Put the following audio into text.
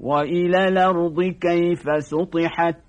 وإلى الأرض كيف سطحت